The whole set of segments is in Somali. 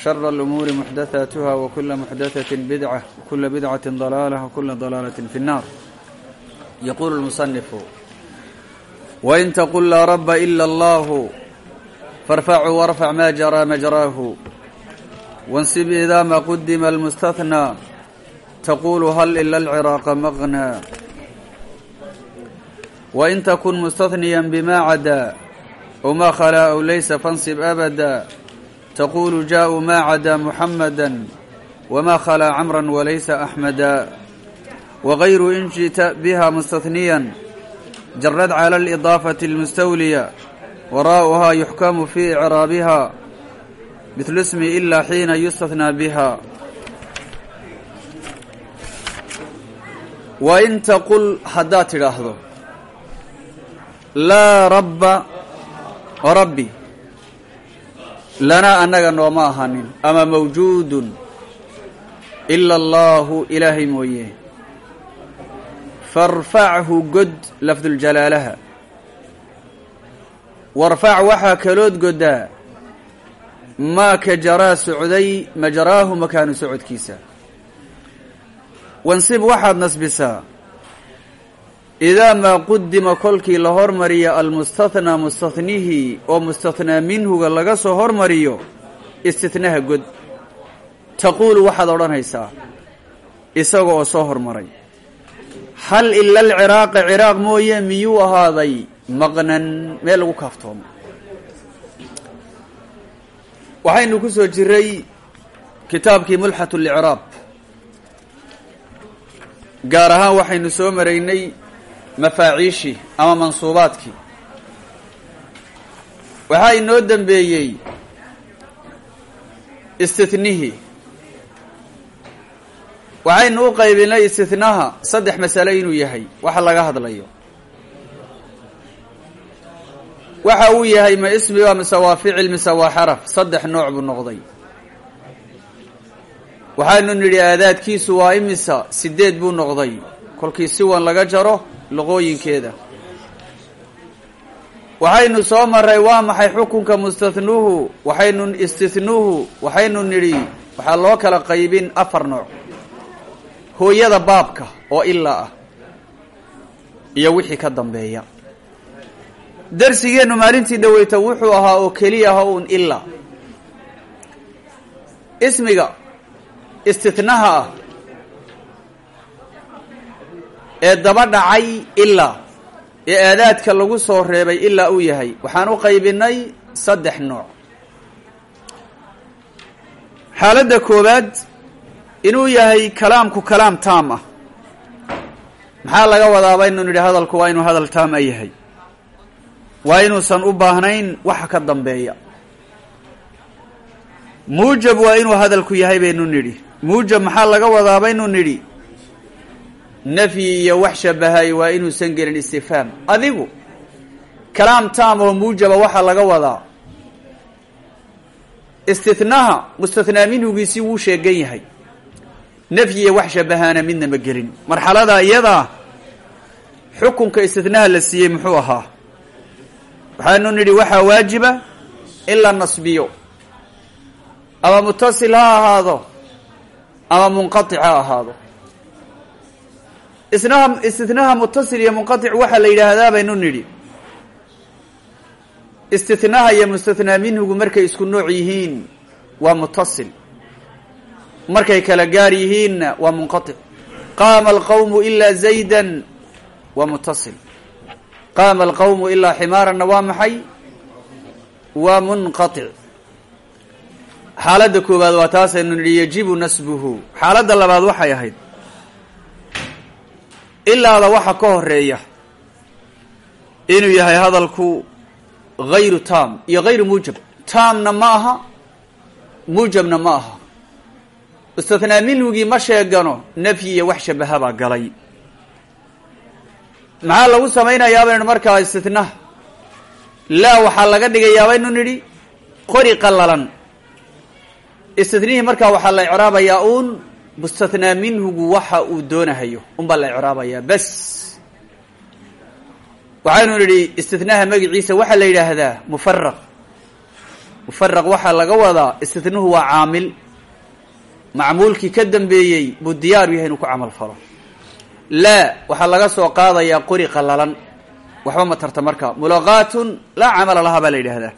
شر الأمور محدثاتها وكل محدثة بدعة وكل بدعة ضلالة وكل ضلالة في النار يقول المصنف وإن تقل لا رب إلا الله فارفع وارفع ما جرى مجراه وانسب إذا ما قدم المستثنى تقول هل إلا العراق مغنى وإن تكن مستثنيا بما عدا وما خلا أو ليس فانصب أبدا تقول جاء ما عدا محمدا وما خلا عمرا وليس أحمدا وغير إن جئت بها مستثنيا جرد على الإضافة المستولية وراءها يحكم في إعرابها مثل اسم إلا حين يستثنى بها وإن تقل haddaad tidhaahdo laa rabba rabbi lanaa annaga nooma ahanin. Ama mawjuudun? Ila allaahu ilaahay mooye. Farfachu god lafduljalaalaha warfac waxaa kalood godaa maa ka jaraa socday majraahu makaanu socodkiisa. Wansib waxaad nasbisaa idaa maa qudima kolkii la hormariya almustathnaa mustathnihii oo mustathnaa minhuga laga soo hormariyo istithnaha god. Taquulu waxaad odhanaysaa isaga oo soo hormaray. Hal ila alciraaqa ciraaq mooye miyuu ahaaday? Maqnan meel lagu kaaftoomo. Waxaynu ku soo jiray kitaabkii mulxat licraab gaar ahaan waxaynu soo maraynay mafaaciishii ama mansuubaadkii waxaa inoo dembeeyey istithnihii waxaynu u qaybinay istithnaha saddex masale inuu yahay waxa laga hadlayo. Waxa uu yahay ma ismiga mise waa ficil mise waa xaraf saddex nooc buu noqday. Waxaynu nidhi aadaadkiisu waa imisa sideed buu noqday kolkii siwan laga jaro luqooyinkeeda. Waxaynu soo maray waa maxay xukunka mustathnuhu waxaynu istithnuhu waxaynu nidhi waxaa loo kala qaybin afar nooc. Hooyada baabka oo ilaa ah iyo wixii ka dambeeya. Darsigeennu maalintii dhaweyta wuxuu ahaa oo keliya ha un ilaa ismiga istithnaha ah ee daba dhacay ilaa ee aadaadka lagu soo reebay ilaa uu yahay. Waxaan u qaybinay saddex nooc. Xaaladda koowaad inuu yahay kalaamku kalaam taam ah. Maxaa laga wadaaba inu nidhi hadalku waa inuu hadal taam a yahay. Waa inuusan u baahnayn waxa ka dambeeya. Muujab waa inuu hadalku yahay baynu nidhi. Muujab maxaa laga wadaa baynu nidhi nafyi iyo wax shabahay waa inuusan gelin istifhaam. Adigu kalaam taam oo muujaba waxaa laga wadaa istithnaha mustathnaa minhugiisii wuu sheegan yahay. Nafyi iyo wax shabahaana midna ma gelin. Marxalada iyadaa xukunka istithnaha la siiyey muxuu ahaa? Waxaanu nidhi waxaa waajiba in la nasbiyo. Ama mutasil ha ahaado ama munqatic ha ahaado isnaha istithnaha mutasil iyo munqatic waxaa la yidhaahdaa baynu nidhi. Istithnaha iyo mustathnaa minhugu markay isku nooc yihiin waa mutasil markay kala gaar yihiinna waa munqatic qaama alqawmu ilaa zaydan waa mutasil qaama alqawmu ilaa ximaaranna waa maxay? Waa munqatic xaaladda koowaad waa taasaynu nidhi yajibu nasbuhu. Xaaladda labaad waxay ahayd ilaada waxa ka horreeya inuu yahay hadalku hayru tam iyo hayru muujab. Taamna ma aha muujabna ma aha. Istathnaa minhugii ma sheegano nafyi iyo wax shabaha baa galay. Maxaa lagu samaynayaa baynu markaa istithnaha laa waxaa laga dhigayaa baynu nidhi qori qallalan. Istithnihii markaa waxaa la icraabayaa uun mustathnaa minhugu waxa uu doonahayo. Unbaa la icraabayaa bas. Waxaynu nidhi istithnaha magiciisa waxaa la yidhaahdaa mufaraq mufaraq waxaa laga wadaa istithnuhu waa caamil. Macmuulkii ka dambeeyey buu diyaaru yahay inuu ku camal falo. Laa waxaa laga soo qaadayaa qori qallalan. Waxba ma tarta marka. Mulaqaatun laa camala lahaa baa la yidhaahdaa.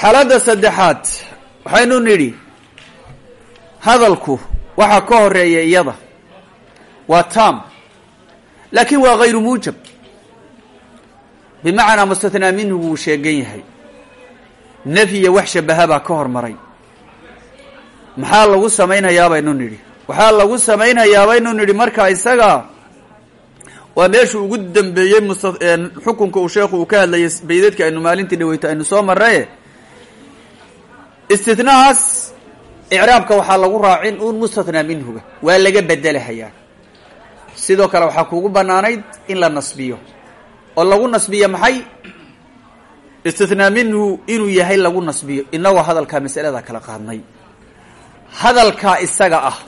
Xaaladda saddexaad waxaynu nidhi hadalku waxaa ka horreeya iyada. Waa tam. Laakin waa hayru muujab. Bimacnaa mustathnaa minhu wuu sheegan yahay. Nafyiya wax shabaha baa ka hormaray. Maxaa lagu samaynhayaa baynu nidhi? Waxaa lagu samaynhayaa baynu nidhi marka isaga waa meeshuu ugu dambeeyey mus xukunka uu sheekhu uu ka hadlayay baydadka aynu maalintii dhaweyto aynu soo marraye istithnahaas icraabka waxaa lagu raacin uun mustathnaa minhuga waa laga bedelahayaa. Sidoo kale waxaa kuugu banaanayd in la nasbiyo. Oo lagu nasbiyo maxay? Istithnaa minhu inuu yahay lagu nasbiyo. Inagoo hadalkaa masalada kala qaadnay. Hadalkaa isaga ah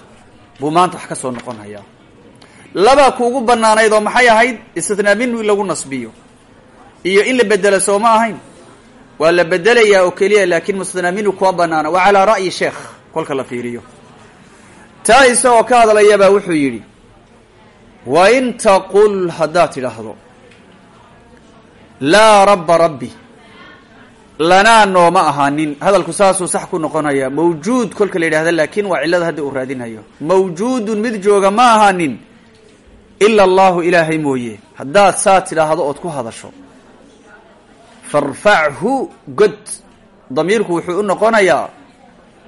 buu maanta wax ka soo noqon hayaa labaa kuugu banaanayd oo maxay ahayd? Istithnaa minhu in lagu nasbiyo. Iyo in la bedelo soo ma ahayn? Waa la bedelayaa oo keliya laakin mustathnaa minhu kuma banaana waa calaa ra'yi sheekh kolka la fiiriyo. Taa isagoo ka hadlayabaa wuxuu yidhi wa in taqul haddaad tidhaahdo laa rabba rabbi lanaa nooma ahaanin hadalku saasuu sax ku noqonaya mawjuud kolka la yidhahda laakin waa cillada hadda uu raadinhayo mawjuudun mid jooga ma ahaanin ila allahu ilaahay mooye. Haddaad saa tidhaahdo ood ku hadasho farfachu god. Damiirku wuxuu u noqonayaa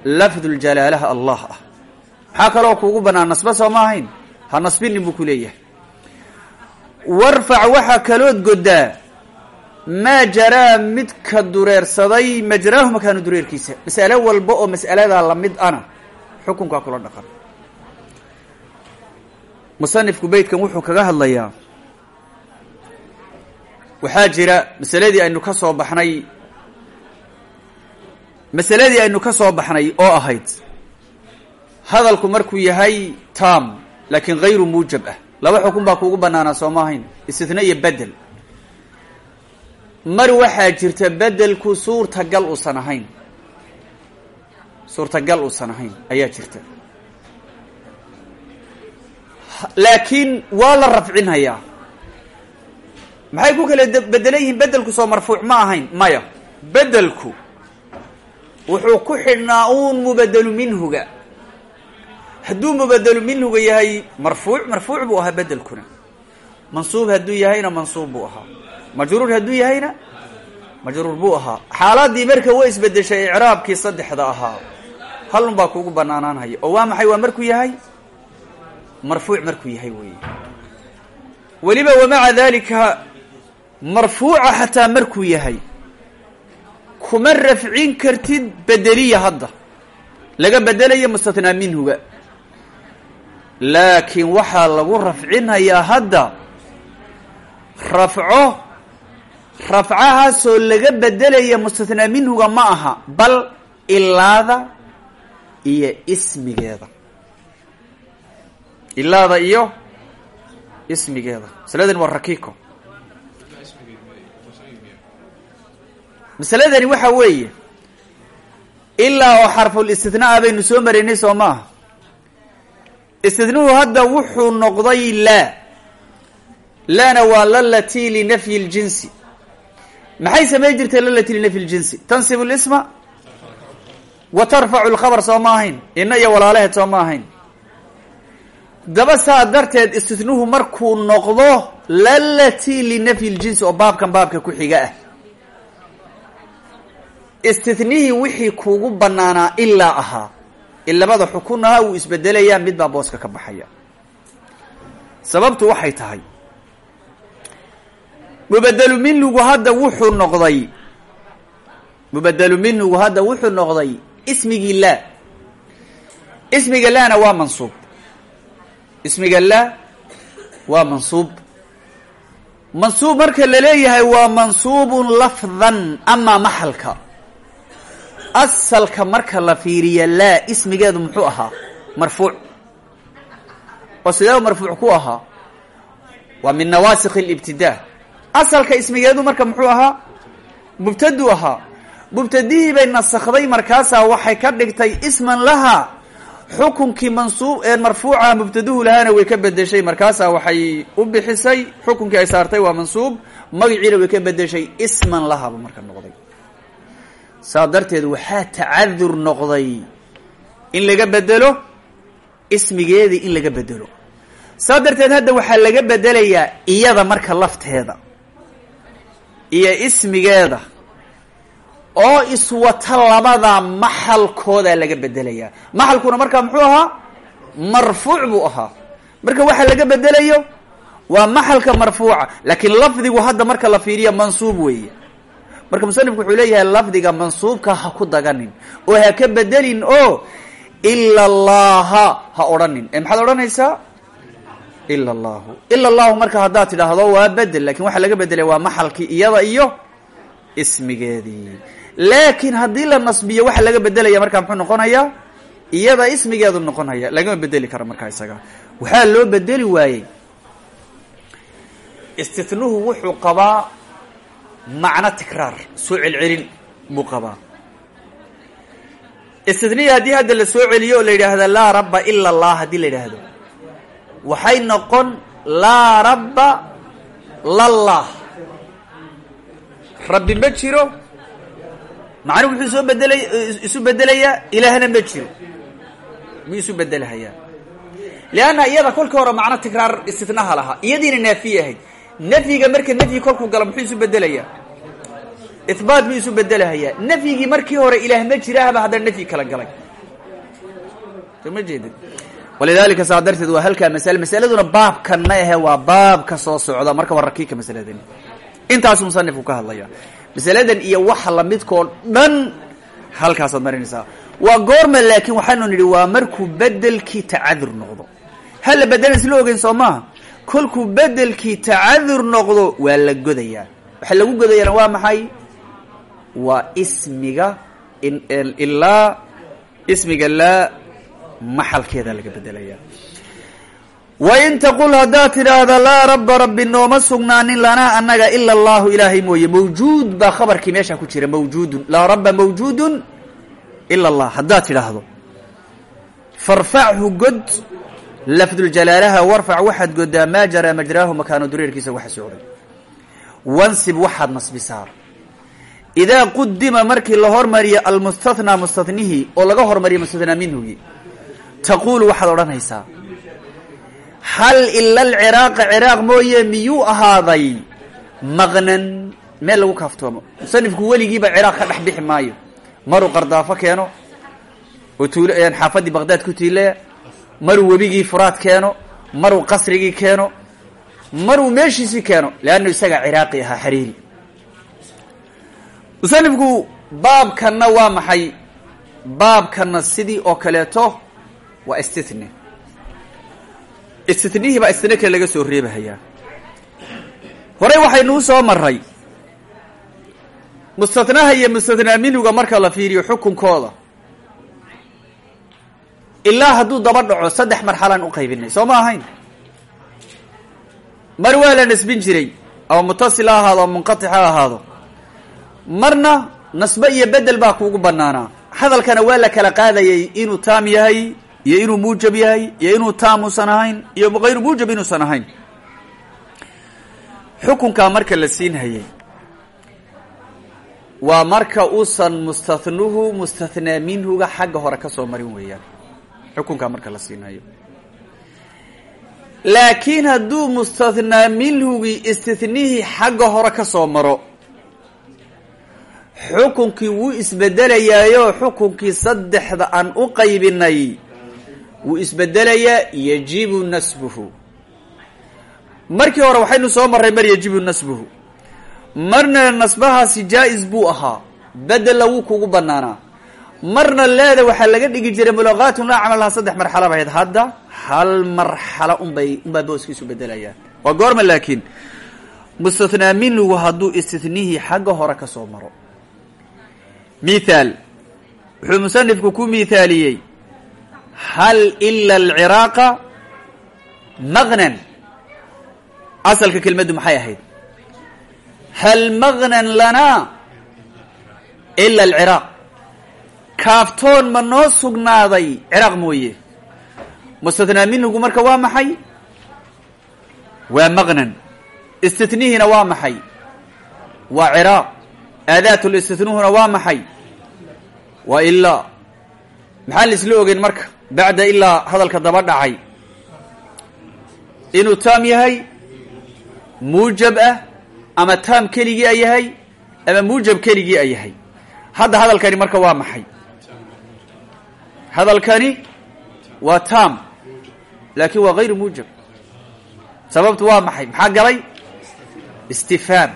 lafduljalaalaha allah ah. Maxaa kaloo kuugu banaan nasba soo ma ahayn? Ha nasbinin buu ku leeyahay. Warfac waxaa kalood godaa maa jaraa midka dureersaday majraahu makaanu dureerkiisa. Mas'ale walba oo mas'aladaa la mid ana xukunkaa kula dhaqan. Musanifku beytkan wuxuu kaga hadlayaa waxaa jira masaladii aynu ka soo baxnay masaladii aynu ka soo baxnay oo ahayd hadalku markuu yahay tam laakiin hayru muujab ah. Laba xukun baa kuugu banaanaa soo ma ahayn? Istithna iyo bedel. Mar waxaa jirta bedelku suurtagal uusan ahayn. Suurtagal uusan ahayn ayaa jirta. Laakiin waa la rafcinhayaa maxay ku kala bedelan yihiin bedelku soo marfuuc ma ahayn? Maya bedelku wuxuu ku xidhnaa uun mubadelu minhuga. Hadduu mubadelu minhuga yahay marfuuc marfuuc buu ahaa bedelkuna. Mansuub hadduu yahayna mansuub buu ahaa. Majruur hadduu yahayna majruur buu ahaa. Xaaladii marka way isbedeshay icraabkii saddexda ahaa. Halun baa kuugu banaanaanhaya oo waa maxay? Waa markuu yahay? Marfuuc markuu yahay wey weliba wamaca dalika marfuuca xataa markuu yahay kuma rafcin kartid bedeliya hadda. Laga bedelayo mustathnaa minhuga. Laakiin waxaa lagu rafcinhayaa hadda rafco rafcahaasoo laga bedelaya mustathnaa minhuga ma aha bal ilaada iyo ismigeeda. Ilaada iyo ismigeeda. Masaladani waa rakiko masaladani waxa weeye ilaa oo xarful istithnaa baynu soo maraynay soo maaha. Istithnuhu hadda wuxuu noqday laa laana waa lalati linafyi ljinsi. Maxay samayn jirtay lalati linafyi ljinsi? Tansibu lisma wa tarfacu lkhabar soo ma ahayn ina iyo walaalaheed soo ma ahayn daba saa darteed istithnuhu markuu noqdo lalatii linafyi ljinsi oo baabkan baabka ku xiga ah istithnihii wixii kuugu banaanaa ilaa ahaa. In labada xukun ahaa wuu isbedelayaa mid baa booska ka baxaya. Sababtu waxay tahay. Mubadelu minhugu hadda wuxuu noqday. Mubadelu minhugu hadda wuxuu noqday ismigii laa ismiga laana waa mansuub. Ismiga laa waa mansuub. Mansuub marka la leeyahay waa mansuubun lafdan amaa maxalka asalka marka la fiiriya laa ismigeedu muxuu ahaa marfuuc. Oo sidee marfuuc ku ahaa? Waa min nawaasikh اlibtidaa asalka ismigeedu marka muxuu ahaa? Mubtadu ahaa. Mubtadihii bay nasakday markaasaa waxay ka dhigtay isman laha. Xukunkii mansuub ee marfuuca mubtaduhu lahaana way ka bedeshay markaasaa waxay u bixisay. Xukunkii ay saartay waa mansuub. Magaciina way ka bedeshay isman lahaba marka noqday saa darteed waxaa tacadur noqday in laga bedelo ismigeedii in laga bedelo saa darteed hadda waxaa laga bedelayaa iyada marka lafteeda iyo ismigeeda oo iswata labada maxalkoodaa laga bedelayaa maxalkuna markaa muxuu ahaa? Marfuuc buu ahaa. Marka waxaa laga bedelayo waa maxalka marfuuca laakiin lafdigu hadda marka la fiiriya mansuub weeye marka musanifku wuxuu leeyahay lafdiga mansuubka ha ku daganin oo ha ka bedelin oo ila allaha ha odhanin. Ee maxaad odhanaysaa ila allahu ila allahu marka haddaad tidhaahdo waa bedel laakiin waxaa laga bedelay waa maxalkii iyada iyo ismigeedii laakiin haddii la nasbiyo waxaa laga bedelaya markaa muxuu noqonayaa iyada ismigeedu noqonaya. Lagama bedeli karo markaa isaga. Waxaa loo bedeli waayey. Istithnuhu wuxuu qabaa macno tikraar soo celcelin buu qabaa. Istithnihi haddii hadda la soo celiyo oo la yidhaahdo laa rabba ila allah haddii la yidhaahdo. Waxay noqon laa rabba lallah. Rabbi ma jiro macnuhu muxuu soo bedelay isu bedelayaa ilaahna ma jiro. Muu isu bedelahayaa. Lianna iyada kolkii hore macno tikraar istithnaha lahaa iyadiina naafiye ahayd nafyiga marka nafyi kolkuu galo muxuu isu bedelayaa? Ihbaat muu isu bedelahayaa nafyigii markii hore ilaah ma jiraahba haddana nafyi kala galay. Soo ma jeedid walidalika saa darteed waa halkaa masale masaladuna baabkan ma ahe waa baabka soo socda. Marka waa rakiibka masaladan. Intaasu musanifku ka hadlaya masaladan iyo waxa lamidkoo dhan halkaasaad marinaysaa. Waa goorma laakiin waxaanu nidhi waa markuu bedelkii tacadur noqdo. Hala bedelan isla ogeyn soo kolkuu bedelkii tacadur noqdo waa la godayaa. Waxa lagu godayaana waa maxay? Waa ismiga ilaa ismiga laa maxalkeeda laga bedelaya wain taqul haddaad tidhaahda laa rabba rabbi nooma sugnaanin lanaa annaga ila allahu ilaahay mooye. Mawjuud baa khabarkii meesha ku jira mawjuudun. Laa rabba mawjuudun ila allah. Haddaad tidhaahdo farfachu god lafduljalaalaha warfac waxaad godaa maa jaraa majraahu makaano dureerkiisa waxa socday. Wansib waxaad nasbisaa idaa qudima markii la hormariyo almustathnaa mustathnihii oo laga hormariyo mustathnaa minhugii taquulu waxaad odhanaysaa hal ila alciraaqa ciraaq mooye miyuu ahaaday? Maqnan meel lagu kaaftoomo. Musanifku weligiiba ciraaq ka dhex bixi maayo. Maruu qardaafo keeno. Oo tuul xaafaddii baqdaad ku tiilaya maruu webigii furaad keeno maruu qasrigii keeno maruu meeshiisii keeno leannu isagaa ciraaqi ahaa xariiri musanifku baabkanna waa maxay? Baabkanna sidii oo kaleeto waa istithne istithnihii baa istine kale laga soo reebahayaa horey waxaynuu soo maray mustatnaha iyo mustathnaa minhuga marka la fiiriyo xukunkooda ilaa hadduu daba dhaco saddex marxalaan u qaybinay. Soo ma ahayn? Mar waa la nasbin jiray ama mutasil ha ahaado ama munqatic ha ahaado. Marna nasbe iyo bedel baa kuugu banaanaa hadalkana waa la kala qaadayay inuu taam yahay iyo inuu muujab yahay iyo inuu taam uusan ahayn iyo hayru muujab inuusan ahayn. Xukunkaa marka la siinhayay waa marka uusan mustathnuhu mustathnaa minhuga xagga hore ka soo marin weeyaan xukunkaa marka la siinhayo laakiin hadduu mustathnaa minhugii istithnihii xagga hore ka soo maro xukunkii wuu isbedelayaayo xukunkii saddexda aan u qaybinay wuu isbedelayaa yajibu nasbuhu. Markii hore waxaynu soo marray mar yajibu nasbuhu. Marna nasbahaasi jaa-is buu ahaa bedella wuu kugu banaanaa marna leeda waxaa laga dhigi jiray mulaqaatun laa camal lahaa saddex marxalo bahayd hadda hal marxalo unbay unbaa booskiisu bedelayaa waa goorma laakiin mustathnaa minhugu hadduu istithnihii xagga hore ka soo maro. Mithaal wuxuu musanifku ku mithaaliyey hal ila alciraaqa maqnan asalka kelmaddu maxay ahayd? Hal maqnan lanaa ila alciraaq kaaftoon ma noo sugnaaday? Ciraaq mooye. Mustathnaa minhugu marka waa maxay? Waa maqnan. Istitnihiina waa maxay? Waa ciraaq aadaatu listithnuhuna waa maxay? Waa ilaa maxaa la isla ogeyn marka? Bacda ilaa hadalka daba dhacay. Inuu taam yahay? Muujab ah? Ama taam keligii a yahay? Ama muujab keligii a yahay? Hadda hadalkani marka waa maxay hadalkani waa taam laakiin waa gayru muujab. Sababtu waa maxay? Maxaa galay? Istifhaam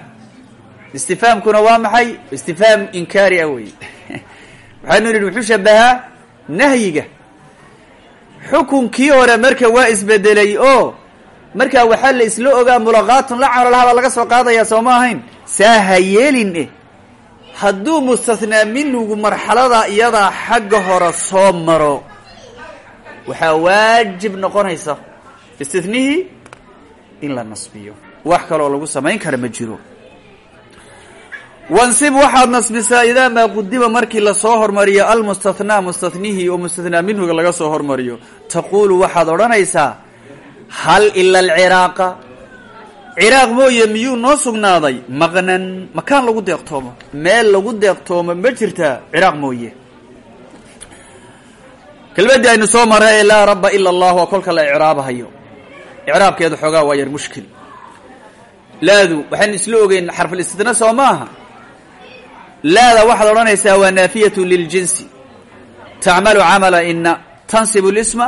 istifhaamkuna waa maxay? Istifhaam inkaari ah wey waxaynu nidhi muxuu shabahaa nahyiga. Xukunkii hore marka waa isbedelay oo markaa waxaa la isla ogaa mulaqaatun la camal laha baa laga soo qaadayaa soo ahayn? Saa hadduu mustathnaa minhugu marxalada iyadaa xagga hore soo maro. Waxaa waajib noqonaysa istithnihii in la nasbiyo. Wax kaloo lagu samayn kara ma jiro. Wansib waxaad nasbisaa idaa maa qudima markii la soo hormariyo almustathnaa mustathnihii oo mustathnaa minhuga laga soo hormariyo. Taquulu waxaad odhanaysaa hal ila alciraaqa ciraaq mooye miyuu noo sugnaaday? Maqnan makaan lagu deeqtoomo. Meel lagu deeqtoomo ma jirtaa ciraaq mooye. Kelmaddii aynu soo marray ee laa rabba ila allah waa kolka la icraabahayo. Icraabkeedu xoogaa waa yar mushkil. Laadu waxaynu isla ogeyn xarfulistitna soo maaha? Laada waxaad odhanaysaa waa naafiyatu liljinsi tacmalu camala ina tansibu اlisma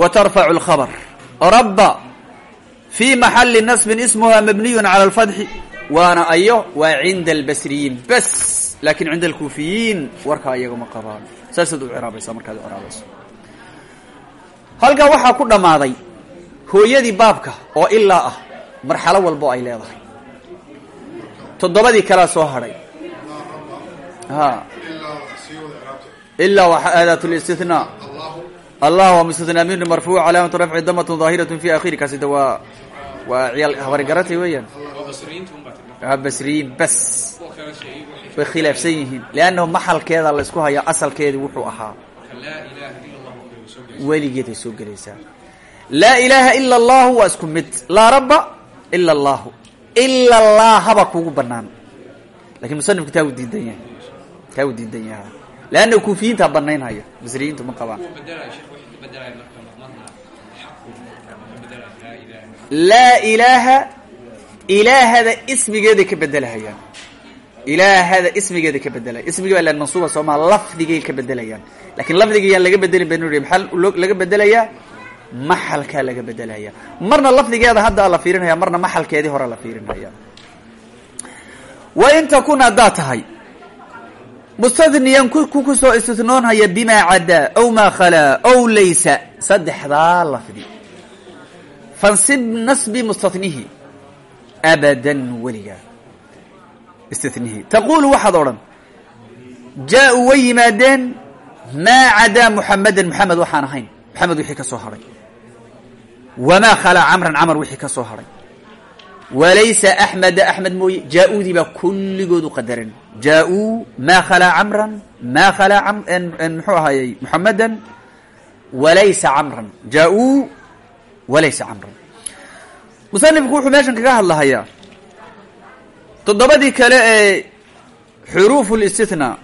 wa tarfacu اlkhabr rabba fii maxali nasbin ismuha mabniyu cala alfatxi waana ayo waa cinda albasriyiin bas. Laakin cinda alkuufiyiin warkaa iyagama qabaan. Saasaad u ciraabaysaa markaad u ciraabayso halkaa waxaa ku dhammaaday hooyadii baabka oo ilaa ah marxalo walbo ay leedahay. Toddobadii kalea soo hadhay. Ha ilaa waa aadaat listithnaa allah waa mustathnaa minhu marfuuc calaamatu rafci damatun daahiratu fi akhiri. Kaasi de waa waa ciyaal habarigaratay weeyaan basriyiin bas. Way khilaafsan yihiin leannahu maxalkeeda la isku hayaa asalkeedii wuxuu ahaa. Weligeeday soo gelaysaa. Laa ilaaha ila allahu waa isku mid. Laa rabba ila allahu. Ila allahaba kugu banaan laakiin musanifku taa u diidan yahay. Taa u diidan yaha leanna kuufiyiintaa banaynhaya basriyiintu ma qabaan laa ilaaha ilaahada ismigeeday ka bedelahayaan ilaahada ismigeeday ka bedelaya ismigii baa mansuuba soomaa lafdigay ka bedelayaan laakiin lafdigayaan laga bedelin baynu ri maxaa laga bedelayaa maxalkaa laga bedelaya marna lafdigeeda hadda la fiirinaya marna maxalkeedii hore la fiirinaya wa in takun haddaad tahay mustadniyan ku ku soo istithnoonhaya bimaa cadaa aw maa khalaa aw laysa. Saddexdaa lafdi. Fansib nasbi mustathnihi abadan weligaa istithnihi taqulu waxaad odhan. Jaa-uu way yimaadeen maa cadaa muxamadan muxamed waxaan ahayn. Maxamed wixii ka soo hadhay wamaa khalaa camran camar wixii ka soo hadhay walaysa axmeda axmed mooye. Jaa-uudii baa kulligood u qadaran jaa-uu maa khalaa camran maa khalaa muxuu ahaayey muxamadan walaysa camran jaa-uu walaysa camran musanifku wuxuu meeshan kaga hadlahayaa toddobadii kale ee xuruufu listithnaa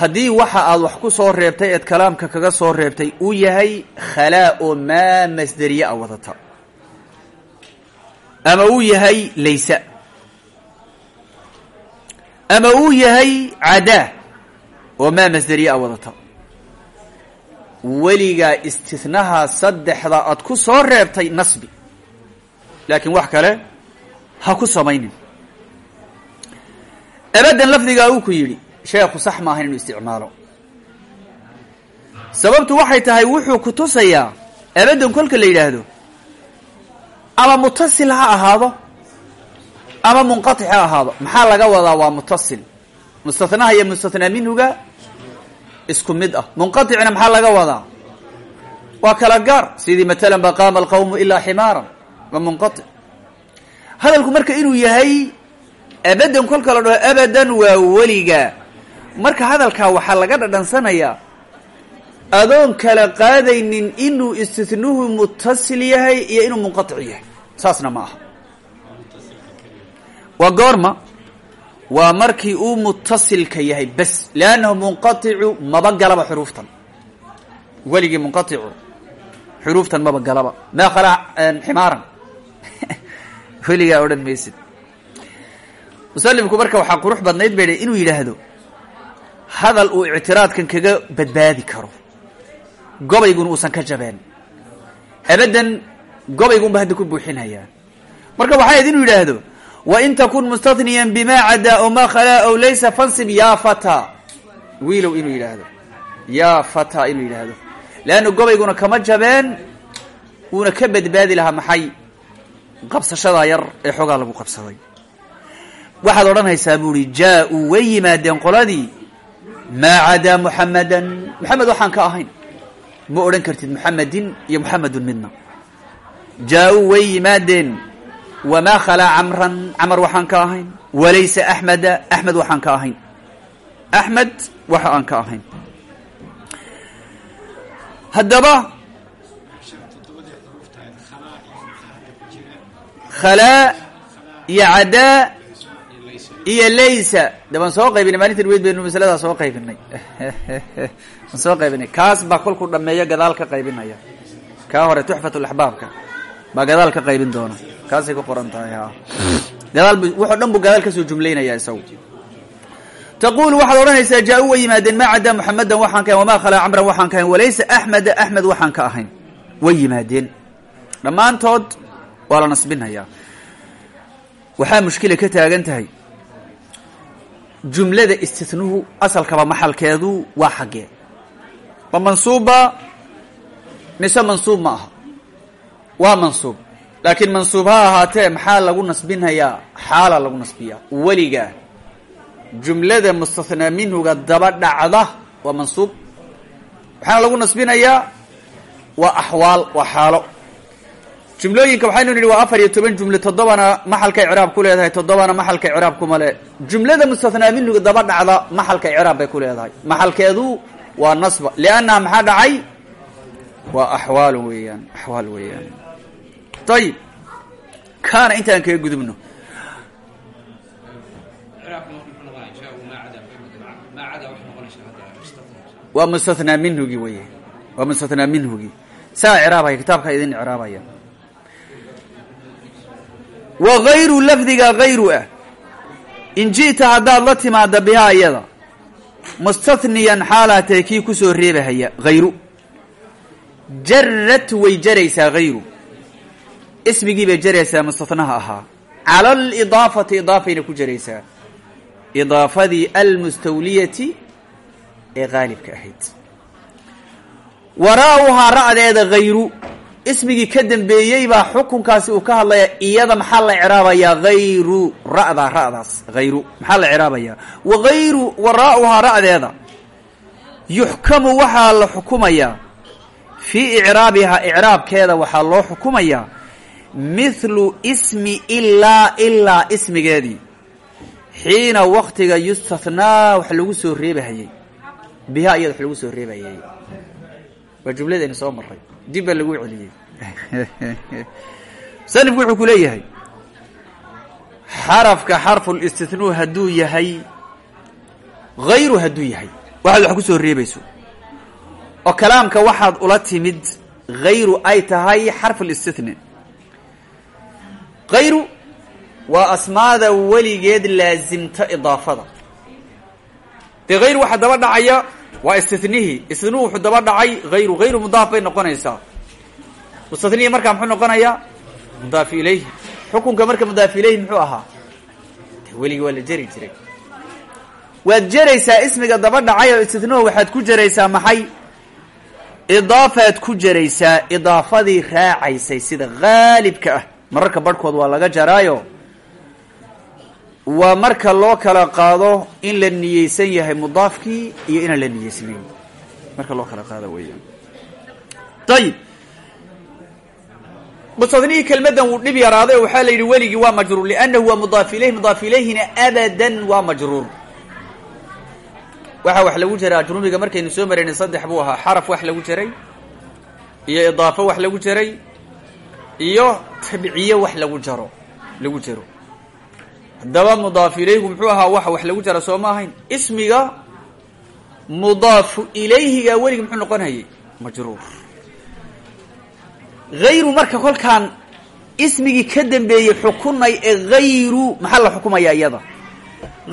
haddii waxa aad wax ku soo reebtay eed kalaamka kaga soo reebtay uu yahay khalaa oo maa masderiye a wadata ama uu yahay laysa ama uu yahay cadaa oo maa masderiye a wadata weligaa istinaha saddexda aad ku soo reebtay nasbi. Laakiin wax kale ha ku samaynin. Abadan lafdigaa uu ku yidhi sheekhu sax maahan inuu isticmaalo. Sababtu waxay tahay wuxuu ku tusayaa abadan kolka la yidhaahdo ama mutasil ha ahaado ama munqatic ha ahaado. Maxaa laga wadaa? Waa mutasil mustatnaha iyo mustatnaa minhuga isku mid ah. Munqaticna maxaa laga wadaa? Waa kala gaar. Sidii matalan ba qaama alqawmu ilaa ximaaran waa munqatic hadalku marka inuu yahay abadan kolka la dhaho abadan waa weliga. Marka hadalkaa waxaa laga dhadhansanayaa adoon kala qaadaynin inuu istitnuhu mutasil yahay iyo inuu munqatic yahay. Saasna ma aha waa goorma. Waa markii uu mutasilka yahay bas liannahu munqaticu maba galaba xuruuftan. Weligii munqaticu. Xuruuftan maba galaba. Maa khalaa ximaaran. Weligaa odhan maysid. Musanifku marka waxaa qurux badnayd bay inuu yidhaahdo hadal uu ictiraadkan kaga badbaadi karo. Gobayguna uusan ka jabeen. Abadan gobaygunba hadda ku buuxinhayaa. Marka waxay ahayd inuu yidhaahdo wain takun mustatniyan bima cadaa o ma khalaa ow laysa fansib yaa fata wiilow inuu yidhaahdo yaa fata inuu yidhaahdo leanna gobayguna kama jabeen wuuna ka badbaadi lahaa maxay qabsashadaa yar ee xoogaa lagu qabsaday waxaad odhanaysaa bu uhi jaa-uu way yimaadeen qoladii maa cadaa muxamadan moxamed waxaan ka ahayn ma odhan kartid muxamedin iyo muxamedun midna jaa-uu way yimaadeen wamaa khalaa camran camar waxaan ka ahayn walaysa axmeda axmed waxaan ka ahayn axmed waxa aan ka ahayn haddaba khalaa iyo cadaa iyo laysa de waan soo qaybinay maalintan weyd baynu masaladaa soo qaybinay waan soo qaybinay kaas baa kolkuu dhameeyo gadaal ka qaybinaya kaa hore tuxfat laxbaabka baa gadaal ka qaybin doona kaasay ku qoran tahay ha wuxoo dhan buu gadaal ka soo jumlaynaya isagu. Taqulu waxaad odhanaysaa jaa-u way yimaadeen maa cadaa muxamedan waxaan ka ahayn wamaa khalaa camran waxaan ka ahayn walaysa axmeda axmed waxaan ka ahayn way yimaadeen. Dhammaantood waa la nasbinhayaa waxaa mushkila ka taagan tahay. Jumlada istitnuhu asalkaba maxalkeedu waa xaggee. Ma mansuubba mise mansuub ma aha? Waa mansuub laakiin mansuub ha ahaatee maxaa lagu nasbinhayaa? Xaala lagu nasbiyaa. Weligaa jumlada mustathnaa minhuga daba dhacda waa mansuub. Waxaana lagu nasbinayaa waa axwaal waa xaalo. Jumlooyinka waxaynu nidhi waa afar iyo toban jumle toddobana maxalka icraab ku leedahay toddobana maxalka icraab kuma le. Jumlada mustathnaa minhuga daba dhacda maxalka icraab bay ku leedahay. Maxalkeedu waa nasba. Liannaha maxaa dhacay? Waa axwaal weeyaan axwaal weeyaan ayib kaana intaan kaga gudubno waa mustathnaa minhugi wey waa mustathnaa minhugi saa icraabaya kitaabka idin icraabaya wa gayru lafdiga gayru ah in ji'ta haddaad la timaada bihaa iyada mustathniyan xaalaatee kii ku soo reebahaya hayru jarad way jaraysaa hayru ismigii bay jaraysaa mustathnaha ahaa. Cala alidaafati idaafayna ku jaraysaa. Idaafadii almustawliyati ee qaalibka ahayd. Waraa'uhaa ra'deeda hayru ismigii ka dambeeyey baa xukunkaasi uu ka hadlaya iyada maxaa la icraabayaa hayru ra'daa ra'daas hayru maxaa la icraabayaa? Wagayru waraa'uhaa ra'deeda. Yuxkamu waxaa la xukumayaa. Fii icraabihaa icraabkeeda waxaa loo xukumayaa mithlu ismi ilaa ilaa ismigeedii xiina waktiga yustathnaa wax lagu soo reebahayey bihaa iyada wax lagu soo reebahayey waa jumladaynu soo maray dib baa lagu celiyey musanifku wuxuu ku leeyahay xarafka xarfulistithnuu hadduu yahay hayru hadduu yahay. Waxaad wax ku soo reebayso. Oo kalaamka waxaad ula timid hayru ay tahay xarf listithni hayru waa asmaada weligeed laasimta idaafada. Dee hayru waxaa daba dhacaya waa istithnihii istithnuhu wuxuu daba dhacay hayru hayru mudaaf bay noqonaysaa. Mustathnihii markaa muxuu noqonayaa mudaaf ilayhi. Xukunka marka mudaaf ilayhi muxuu ahaa de weligii waa la jeri jiray. Waad jeraysaa ismiga daba dhacay oo istithnuhu waxaad ku jeraysaa maxay? Idaafaad ku jeraysaa idaafadii raacaysay sida haalibka ah mararka barhkood waa laga jaraayo. Waa marka loo kala qaado in la niyeysan yahay mudaafkii iyo inaan la niyeysnayn marka loo kala qaado weeyaan. Ayib mustadnihii kelmaddan wuu dhib yaraaday oo waxaa la yidhi weligii waa majruur liannahu waa mudaaf ilayh mudaaf ilayhina abadan waa majruur. Waxaa wax lagu jaraa ajrumiga markaynu soo maraynay saddex buu ahaa xaraf wax lagu jaray iyo idaafo wax lagu jaray iyo tabciye wax lagu jaro lagu jaro. Haddaba mudaaf ilayhigu muxuu ahaa wax wax lagu jara soo ma ahayn. Ismiga mudaafu ilayhiga weligi muxuu noqon hayay majruur. Hayru marka kolkaan ismigii ka dambeeyey xukunay ee hayru maxaa la xukumaya iyada?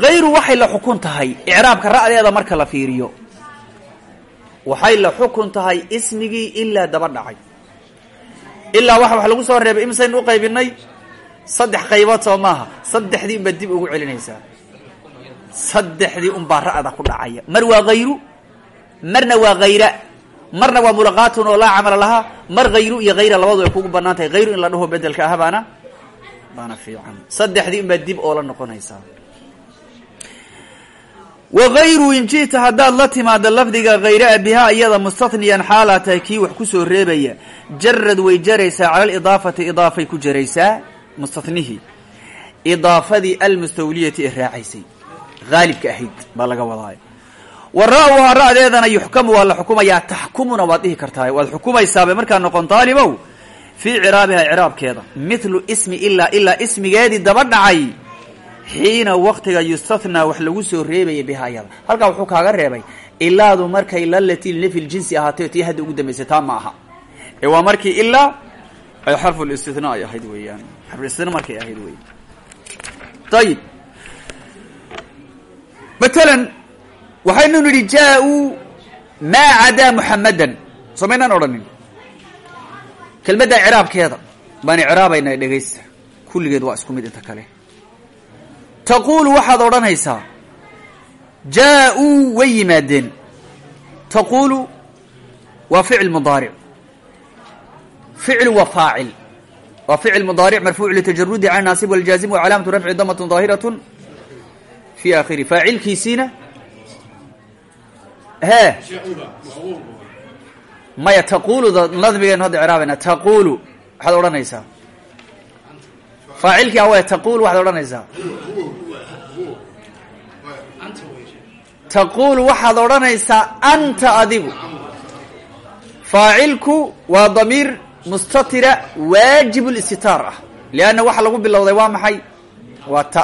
Hayru waxay la xukun tahay icraabka ra'deeda marka la fiiriyo. Waxay la xukun tahay ismigii ilaa daba dhacay ilaa waxa wax lagu soo reebay imisaynu qaybinay saddex qaybood soo maaha. Saddexdii unbaad dib ugu celinaysaa saddexdii unbaa ra'da ku dhacaya. Mar waa hayru marna waa hayra marna waa mulaqaatun oo laa camala lahaa. Mar hayru iyo hayra labadu ay kugu bannaan tahay hayru in la dhaho bedelka ah baana baana fiican. Saddexdii unbaad dib oola noqonaysaa wagayru in ji'ta haddaad la timaado lafdiga hayraa bihaa iyada mustatniyan xaalaa tahay kii wax ku soo reebaya jarad way jaraysaa cala alidaafati idaafay ku jaraysaa mustathnihii idaafadii almustawliyati ee raacaysay haalibka ahayd baa laga wadaaya wa ra'uhaa ra'deedana yuxkamu waa la xukumayaa taxkumuna waad dhihi kartaa waad xukumaysaabay markaa noqon taalibow fii ciraabiha icraabkeeda mithlu ismi ilaa ilaa ismigeedii daba dhacay xiina waktiga yustathnaa wax lagu soo reebaya bihaa halkaa wuxuu kaaga reebay ilaadu markay lalati linafyi ljinsi ahaatay tii hadda ugu dambaysay taa ma aha. Ee waa markii ilaa ay xarfu listithnaa ay ahayd weeyaan. Xarfulistina markay ahayd wey ayib matalan waxaynu nidhi jaa-uu maa cadaa muxamadan soo maynaan kelmadda icraabkeeda baan icraabaynaa dhegaysta kulligeed waa isku mid inta kale taquulu waxaad odhanaysaa. Jaa-uu way yimaadeen. Taquulu waa ficil mudaaric. Ficlu waa faacil. Waa ficil mudaaric marfuuc litajarudi can naasib waljaazim wa calaamatu rafci damatun daahiratu fi aakhiri. Faacilkiisiina he maya taquluda nadmigeenu hadda icraabayna taqulu waxaad odhanaysaa. Faacilkii awe taqulu waxaad odhanaysaa taquulu waxaad odhanaysaa anta adigu. Faacilku waa damiir mustatira waajib listitaar ah. Lianna waxa lagu bilowday waa maxay? Waa ta.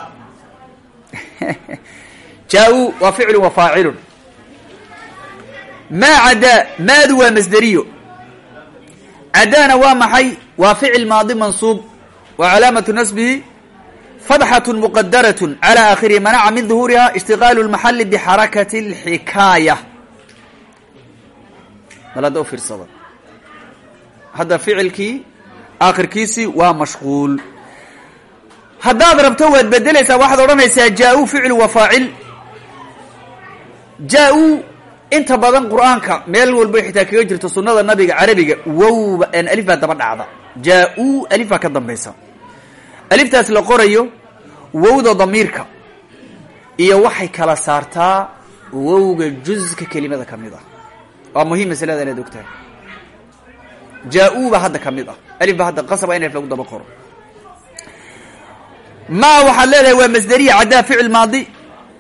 Jaa-uu waa ficlu wa faacilun. Maa cadaa maadu waa masderiyo. Cadaana waa maxay? Waa ficil maadi mansuub. Wa calaamatu nasbihi fadxatun muqadaratun calaa akhirihi manaca min duhuuriha ishtiqaalu lmaxali bixarakati alxikaaya bal hadda u fiirsada hadda ficilkii aakhirkiisii waa mashquul. Haddaad rabto waad bedelaysaa waxaad odhanaysaa jaa-u ficil wa faacil. Jaa-u inta badan qur'aanka meel walba xitaa kaga jirta sunnada nabiga carabiga wowba alif baa daba dhacda. Jaa-u aliftaas la qorayo wowda damiirka iyo waxay kala saartaa wowga juzka kelimada ka mid ah. Waa muhiim masalada inaad ogtahay. Jaa-uu ba hadda ka ah alif ba hadda qasaba in alif lagu daba qoro. Ma waxaad leedahay waa masderiya caddaa ficil maadi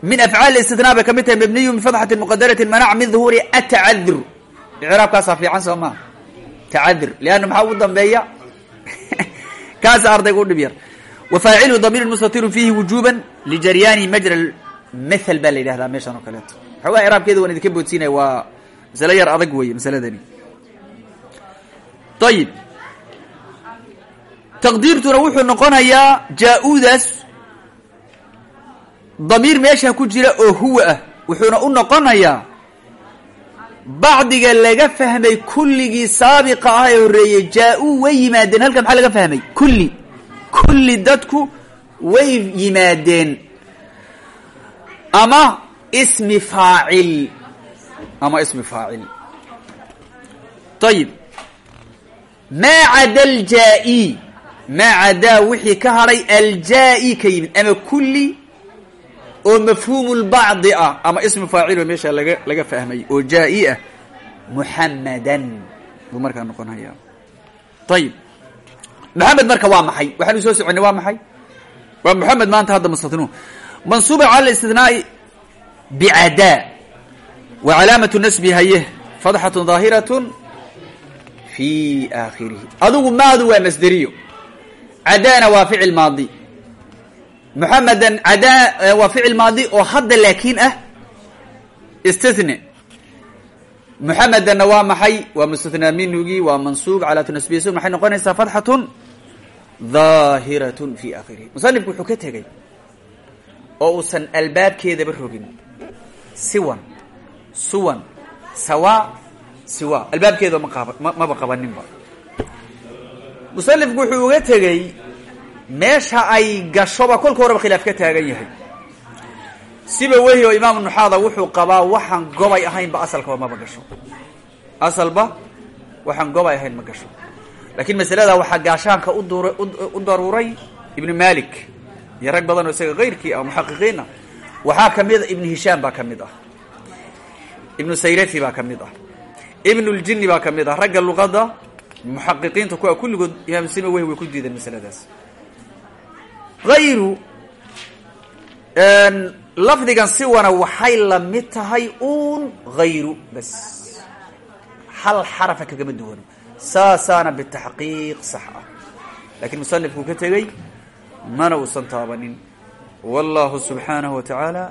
min afcaal istitnaa bay ka tahay mabniyu min fatxati muqadaratin manac min duhuuri atacadur icraabkaasaa fiican soo maa tacadur lianna maxaa ugu dambeeya? Kaasa ardayga u wafaacilu damiir mustatiru fiihi wujuba lijaryaani majra mathal baa la yidhahdaa meeshan oo kaleeto xoogaa iraabkeeda waan idinka boodsiinaya waa masale yar adag weeye masaladani ayib taqdiirtuna wuxuu noqonayaa jaa-udaas damiir meesha ku jira oo huwa ah wuxuuna u noqonayaa bacdiga laga fahmay kulligii saabiqa ah ee horreeyey jaa-uu way yimaadeen halkan maxaa laga fahmay kulli kulli dadku way yimaadeen. Ama ismi faacil. Ama ismi faacil. Ayib maa cada aljaa-i. Maa wixii ka hadhay aljaa-i ka yimid ama kulli oo mafhuumu lbacdi ah. Ama ismi faacilo meesha laga laga fahmay. Oo jaa-i ah. Muxamadan buu markaa noqonaya ayib maxamed marka waa maxay? Waxaanu soo soconay waa maxay? Waa moxamed maanta hadda mustatnuun mansuuba cala istinaai bicada wa calaamatu nasbi haye fadxatu daahiratun fi aakhirihi. Adigu maadu waa masderiyo. Cadaana waa ficil maadi. Muxamedan cadaa waa ficil maadi oo hadda laakiin ah istithne muxamedanna waa maxay? Waa mustathnaa minugii waa mansuub? Calaatu nasbiyasu maxay noqonaysaa fatxatun daahiratun fi aakhirihi. Musanifku wuxuu ka tegey oo uusan albaabkeedaba rogin. Siwan suwan sawa siwa. Albaabkeeda ma qaba maba qabaninba musanifku wuxuu uga tegey meesha ay gashoba kolka horeba khilaaf ka taagan yahay siba wehi oo imaamu nuxaada wuxuu qabaa waxaan gobay ahaynba asalkaba maba gasho. Asalba waxaan gobay ahayn ma gasho. Laakiin masalada waxaa gaashaanka udur u daruuray ibnu malik iyo rag badan oo isaga kayrkii ah muxaqiqiin ah waxaa ka mid a ibnu hishaam baa ka mid ah. Ibnu sayrafi baa ka mid ah. Ibnu ljini baa ka mid ah. Ragga luqadda muxaqiqiinta kuwa kulligood imaam sima wehi way ku diideen masaladaas hayru lafdigan siwana waxay la mid tahay un hayru bas. Hal xarafa kagama duwano. Saasaana bitaxqiiq sax ah. Lakiin musanifkuu ka tegey mana uusan taabanin. Wallahu subxaanahu wa tacaala